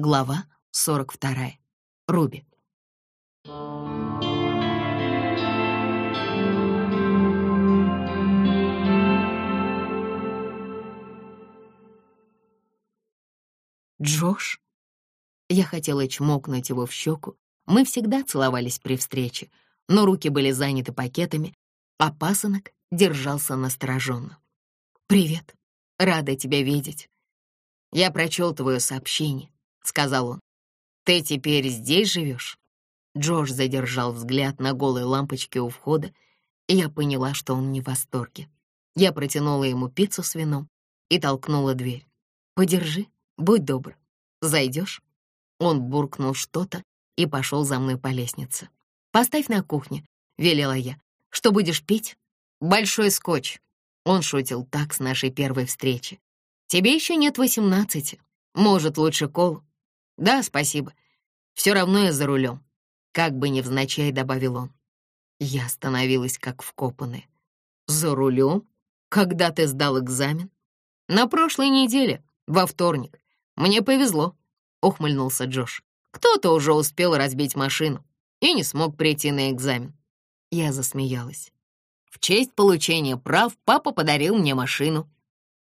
Глава 42. Руби. Джош? Я хотела чмокнуть его в щеку. Мы всегда целовались при встрече, но руки были заняты пакетами, а пасынок держался настороженно. «Привет. Рада тебя видеть. Я прочел твое сообщение», — сказал он. «Ты теперь здесь живешь?» Джош задержал взгляд на голой лампочке у входа, и я поняла, что он не в восторге. Я протянула ему пиццу с вином и толкнула дверь. «Подержи, будь добр. Зайдешь?» Он буркнул что-то и пошел за мной по лестнице. «Поставь на кухне», — велела я. «Что будешь пить?» «Большой скотч». Он шутил так с нашей первой встречи. «Тебе еще нет восемнадцати. Может, лучше колу?» «Да, спасибо. Все равно я за рулем», — как бы невзначай добавил он. Я остановилась как вкопанная. «За рулем? Когда ты сдал экзамен?» «На прошлой неделе, во вторник. Мне повезло», — ухмыльнулся Джош. «Кто-то уже успел разбить машину и не смог прийти на экзамен». Я засмеялась. В честь получения прав папа подарил мне машину.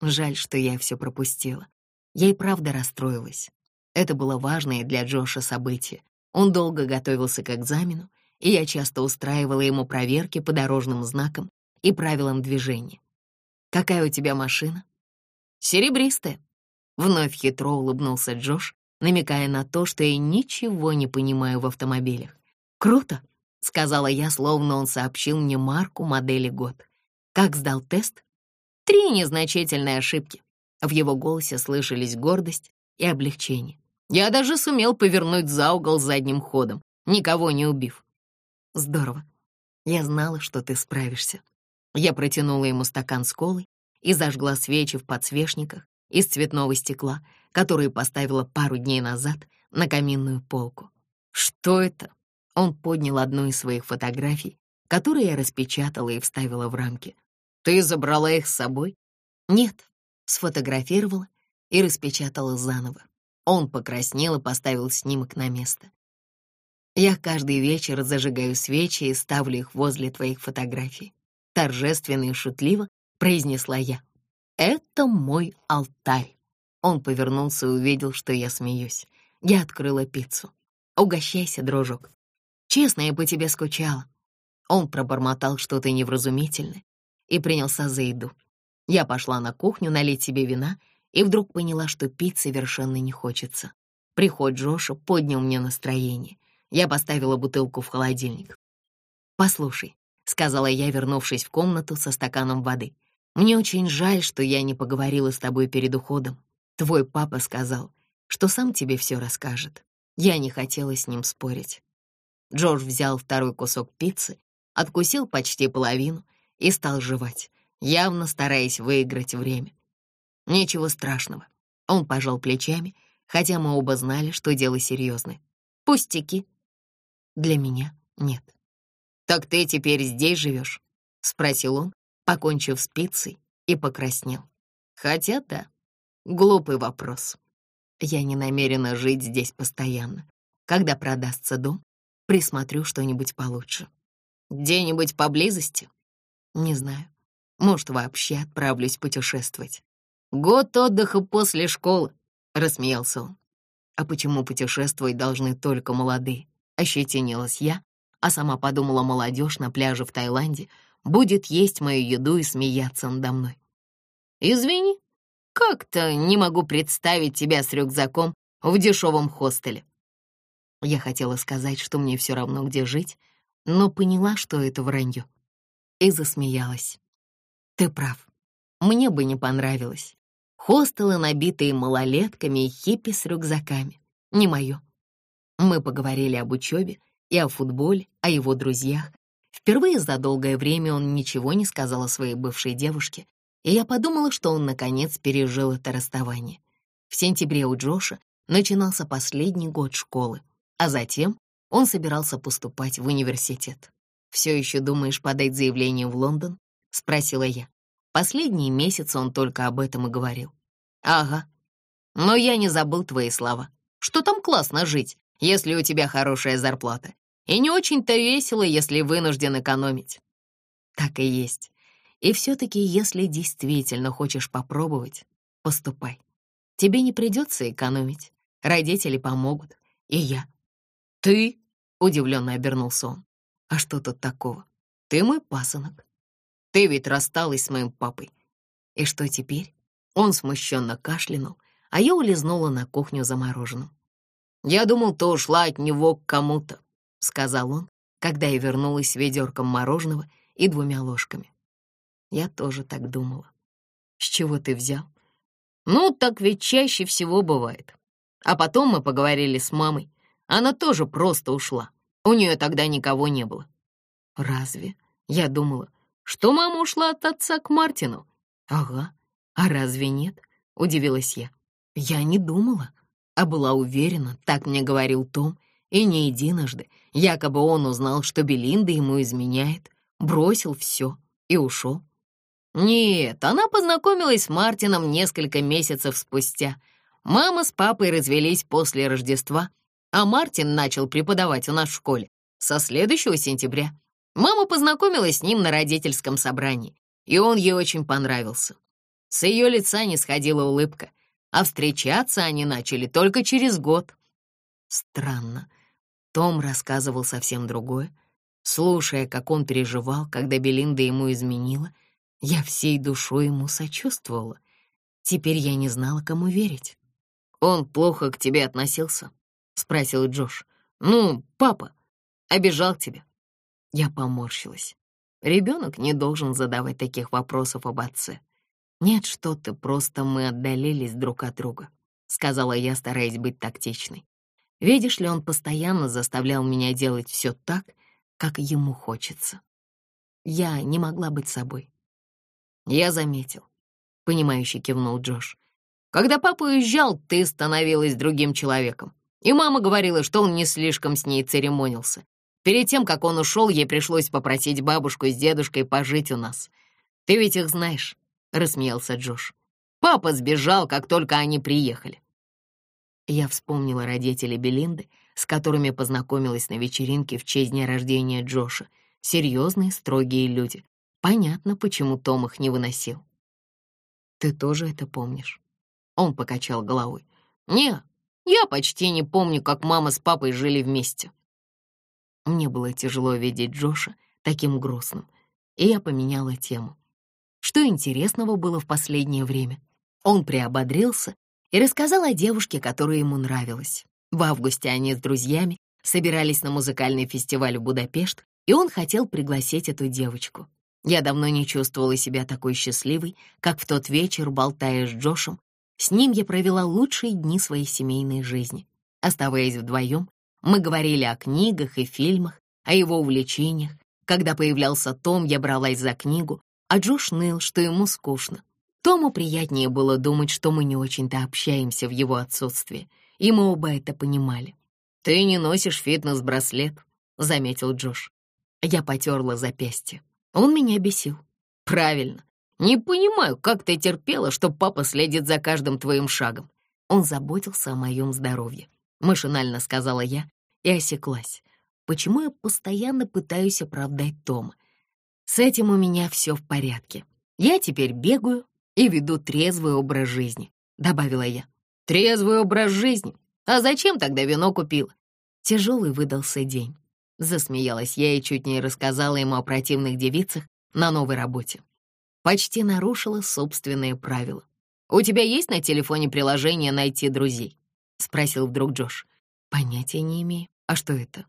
Жаль, что я все пропустила. Я и правда расстроилась. Это было важное для Джоша событие. Он долго готовился к экзамену, и я часто устраивала ему проверки по дорожным знакам и правилам движения. «Какая у тебя машина?» «Серебристая». Вновь хитро улыбнулся Джош, намекая на то, что я ничего не понимаю в автомобилях. «Круто!» — сказала я, словно он сообщил мне марку, модели, год. «Как сдал тест?» «Три незначительные ошибки». В его голосе слышались гордость и облегчение. «Я даже сумел повернуть за угол задним ходом, никого не убив». «Здорово. Я знала, что ты справишься». Я протянула ему стакан с колой и зажгла свечи в подсвечниках из цветного стекла, которые поставила пару дней назад на каминную полку. «Что это?» Он поднял одну из своих фотографий, которые я распечатала и вставила в рамки. «Ты забрала их с собой?» «Нет», сфотографировала и распечатала заново. Он покраснел и поставил снимок на место. «Я каждый вечер зажигаю свечи и ставлю их возле твоих фотографий», торжественно и шутливо произнесла я. «Это мой алтарь». Он повернулся и увидел, что я смеюсь. Я открыла пиццу. «Угощайся, дружок». Честно, я по тебе скучала». Он пробормотал что-то невразумительное и принялся за еду. Я пошла на кухню налить себе вина и вдруг поняла, что пить совершенно не хочется. Приход Джоша поднял мне настроение. Я поставила бутылку в холодильник. «Послушай», — сказала я, вернувшись в комнату со стаканом воды, «мне очень жаль, что я не поговорила с тобой перед уходом. Твой папа сказал, что сам тебе все расскажет. Я не хотела с ним спорить. Джордж взял второй кусок пиццы, откусил почти половину и стал жевать, явно стараясь выиграть время. Ничего страшного. Он пожал плечами, хотя мы оба знали, что дело серьезное. Пустяки. Для меня нет. «Так ты теперь здесь живешь?» — спросил он, покончив с пиццей, и покраснел. Хотя да, глупый вопрос. Я не намерена жить здесь постоянно. Когда продастся дом, Присмотрю что-нибудь получше. Где-нибудь поблизости? Не знаю. Может, вообще отправлюсь путешествовать. Год отдыха после школы, — рассмеялся он. А почему путешествовать должны только молодые? Ощетинилась я, а сама подумала, молодежь на пляже в Таиланде будет есть мою еду и смеяться надо мной. Извини, как-то не могу представить тебя с рюкзаком в дешевом хостеле. Я хотела сказать, что мне все равно, где жить, но поняла, что это вранье. И засмеялась. Ты прав. Мне бы не понравилось. Хостелы, набитые малолетками и хиппи с рюкзаками. Не мое. Мы поговорили об учебе и о футболе, о его друзьях. Впервые за долгое время он ничего не сказал о своей бывшей девушке, и я подумала, что он, наконец, пережил это расставание. В сентябре у Джоша начинался последний год школы а затем он собирался поступать в университет. «Все еще думаешь подать заявление в Лондон?» — спросила я. Последние месяцы он только об этом и говорил. «Ага. Но я не забыл твои слова, что там классно жить, если у тебя хорошая зарплата. И не очень-то весело, если вынужден экономить. Так и есть. И все-таки, если действительно хочешь попробовать, поступай. Тебе не придется экономить. Родители помогут. И я. Ты? Удивленно обернулся он. А что тут такого? Ты мой пасынок. Ты ведь рассталась с моим папой. И что теперь? Он смущенно кашлянул, а я улизнула на кухню за мороженым. «Я думал, ты ушла от него к кому-то», — сказал он, когда я вернулась с ведерком мороженого и двумя ложками. Я тоже так думала. «С чего ты взял?» «Ну, так ведь чаще всего бывает. А потом мы поговорили с мамой. Она тоже просто ушла. У нее тогда никого не было». «Разве?» Я думала, что мама ушла от отца к Мартину. «Ага, а разве нет?» — удивилась я. «Я не думала, а была уверена, так мне говорил Том, и не единожды. Якобы он узнал, что Белинда ему изменяет, бросил все и ушел. Нет, она познакомилась с Мартином несколько месяцев спустя. Мама с папой развелись после Рождества, а Мартин начал преподавать у нас в школе со следующего сентября. Мама познакомилась с ним на родительском собрании, и он ей очень понравился. С ее лица не сходила улыбка, а встречаться они начали только через год. Странно. Том рассказывал совсем другое. Слушая, как он переживал, когда Белинда ему изменила, я всей душой ему сочувствовала. Теперь я не знала, кому верить. «Он плохо к тебе относился?» — спросил Джош. «Ну, папа, обижал тебя?» Я поморщилась. Ребенок не должен задавать таких вопросов об отце. «Нет, что-то, просто мы отдалились друг от друга», — сказала я, стараясь быть тактичной. Видишь ли, он постоянно заставлял меня делать все так, как ему хочется. Я не могла быть собой. Я заметил. Понимающе кивнул Джош. Когда папа уезжал, ты становилась другим человеком. И мама говорила, что он не слишком с ней церемонился. Перед тем, как он ушел, ей пришлось попросить бабушку с дедушкой пожить у нас. Ты ведь их знаешь, — рассмеялся Джош. Папа сбежал, как только они приехали. Я вспомнила родителей Белинды, с которыми познакомилась на вечеринке в честь дня рождения Джоша. Серьезные, строгие люди. Понятно, почему Том их не выносил. «Ты тоже это помнишь?» Он покачал головой. «Не, я почти не помню, как мама с папой жили вместе». Мне было тяжело видеть Джоша таким грустным, и я поменяла тему. Что интересного было в последнее время? Он приободрился и рассказал о девушке, которая ему нравилась. В августе они с друзьями собирались на музыкальный фестиваль в Будапешт, и он хотел пригласить эту девочку. Я давно не чувствовала себя такой счастливой, как в тот вечер, болтая с Джошем. С ним я провела лучшие дни своей семейной жизни. Оставаясь вдвоем, мы говорили о книгах и фильмах, о его увлечениях. Когда появлялся Том, я бралась за книгу, а Джош ныл, что ему скучно. Тому приятнее было думать, что мы не очень-то общаемся в его отсутствии, и мы оба это понимали. «Ты не носишь фитнес-браслет», — заметил Джош. Я потерла запястье. Он меня бесил. «Правильно. Не понимаю, как ты терпела, что папа следит за каждым твоим шагом. Он заботился о моем здоровье. Машинально сказала я и осеклась. Почему я постоянно пытаюсь оправдать Тома? С этим у меня все в порядке. Я теперь бегаю и веду трезвый образ жизни, добавила я. Трезвый образ жизни? А зачем тогда вино купила? Тяжелый выдался день. Засмеялась я и чуть не рассказала ему о противных девицах на новой работе. Почти нарушила собственные правила. «У тебя есть на телефоне приложение «Найти друзей»?» — спросил вдруг Джош. «Понятия не имею. А что это?»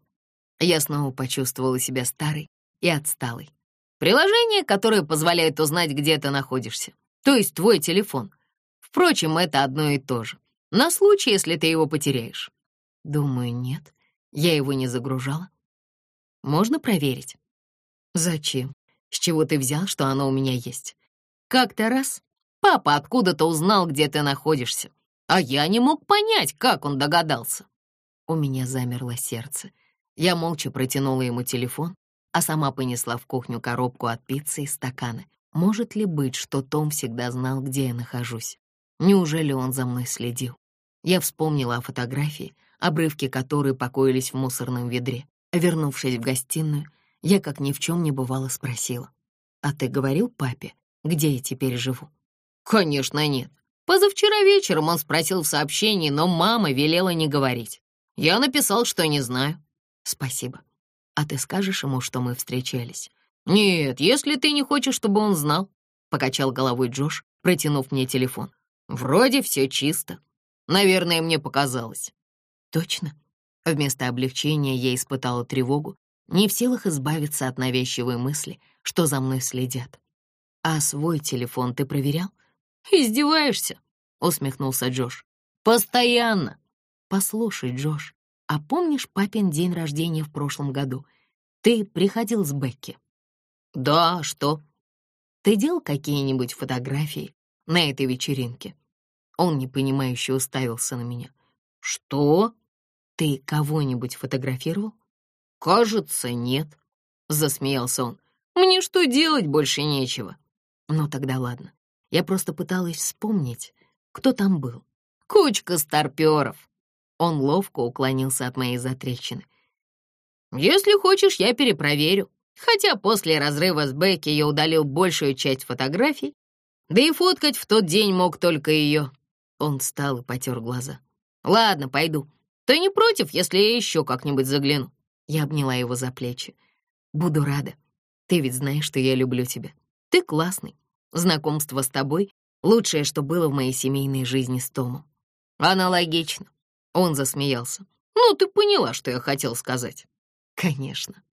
Я снова почувствовала себя старой и отсталой. «Приложение, которое позволяет узнать, где ты находишься. То есть твой телефон. Впрочем, это одно и то же. На случай, если ты его потеряешь». «Думаю, нет. Я его не загружала. Можно проверить?» «Зачем? С чего ты взял, что оно у меня есть?» «Как-то раз папа откуда-то узнал, где ты находишься. А я не мог понять, как он догадался. У меня замерло сердце. Я молча протянула ему телефон, а сама понесла в кухню коробку от пиццы и стаканы. Может ли быть, что Том всегда знал, где я нахожусь? Неужели он за мной следил? Я вспомнила о фотографии, обрывки которой покоились в мусорном ведре. Вернувшись в гостиную, я, как ни в чем не бывало, спросила. «А ты говорил папе, где я теперь живу?» «Конечно нет. Позавчера вечером он спросил в сообщении, но мама велела не говорить. Я написал, что не знаю». «Спасибо. А ты скажешь ему, что мы встречались?» «Нет, если ты не хочешь, чтобы он знал», — покачал головой Джош, протянув мне телефон. «Вроде все чисто. Наверное, мне показалось». «Точно?» Вместо облегчения я испытала тревогу, не в силах избавиться от навязчивой мысли, что за мной следят. «А свой телефон ты проверял?» «Издеваешься?» — усмехнулся Джош. «Постоянно!» «Послушай, Джош, а помнишь папин день рождения в прошлом году? Ты приходил с Бекки?» «Да, что?» «Ты делал какие-нибудь фотографии на этой вечеринке?» Он непонимающе уставился на меня. «Что?» «Ты кого-нибудь фотографировал?» «Кажется, нет», — засмеялся он. «Мне что делать больше нечего?» «Ну тогда ладно. Я просто пыталась вспомнить, кто там был. Кучка старпёров!» Он ловко уклонился от моей затрещины. «Если хочешь, я перепроверю. Хотя после разрыва с Бекки я удалил большую часть фотографий, да и фоткать в тот день мог только ее». Он встал и потер глаза. «Ладно, пойду. Ты не против, если я еще как-нибудь загляну?» Я обняла его за плечи. «Буду рада. Ты ведь знаешь, что я люблю тебя. Ты классный. Знакомство с тобой — лучшее, что было в моей семейной жизни с Томом». «Аналогично». Он засмеялся. «Ну, ты поняла, что я хотел сказать». «Конечно».